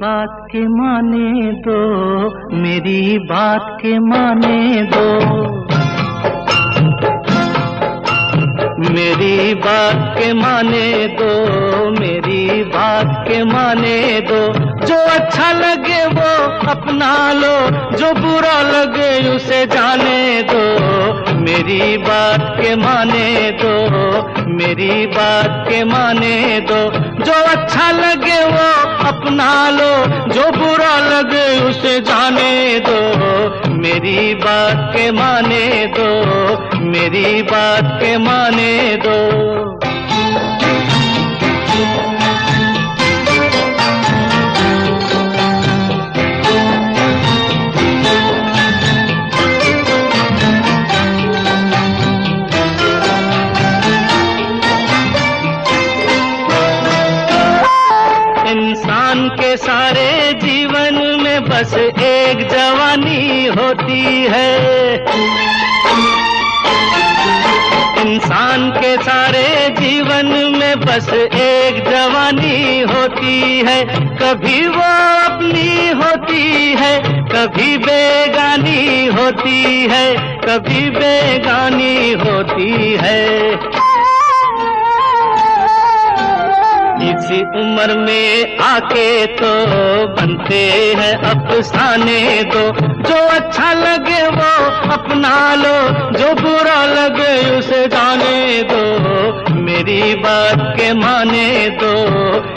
बात के माने दो, मेरी बात के माने दो। मेरी बात के माने दो, मेरी बात के माने दो। जो अच्छा लगे वो अपना लो, जो बुरा लगे उसे जाने मेरी बात के माने दो, मेरी बात के माने दो। जो अच्छा लगे वो अपना लो, जो बुरा लगे उसे जाने दो। मेरी बात के माने दो, मेरी बात के माने दो। सारे जीवन में बस एक जवानी होती है। इंसान के सारे जीवन में बस एक जवानी होती है। कभी वो अपनी होती है, कभी बेगानी होती है, कभी बेगानी होती है। इसी उम्र में आके तो बनते हैं अफसाने दो। जो अच्छा लगे वो अपना लो, जो बुरा लगे उसे जाने दो। मेरी बात के माने दो,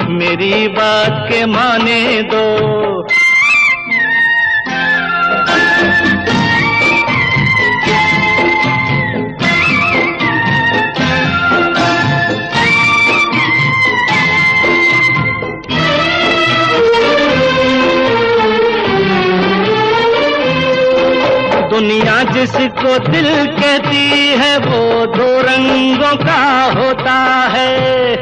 मेरी बात के माने दो। दुनिया जिसको दिल कहती है, वो दो रंगों का होता है।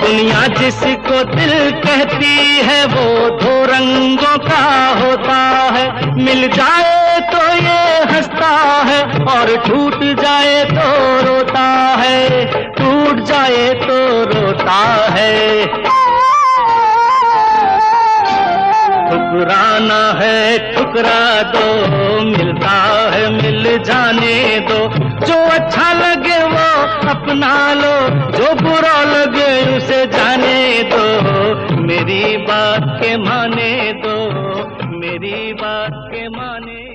दुनिया जिसको दिल कहती है, वो दो रंगों का होता है। मिल जाए तो ये हंसता है, और टूट जाए तो रोता है। टूट जाए तो रोता है। जाना है, ठुकरा दो, मिलता है, मिल जाने दो। जो अच्छा लगे वो अपना लो, जो बुरा लगे उसे जाने दो। मेरी बात के माने दो, मेरी बात के माने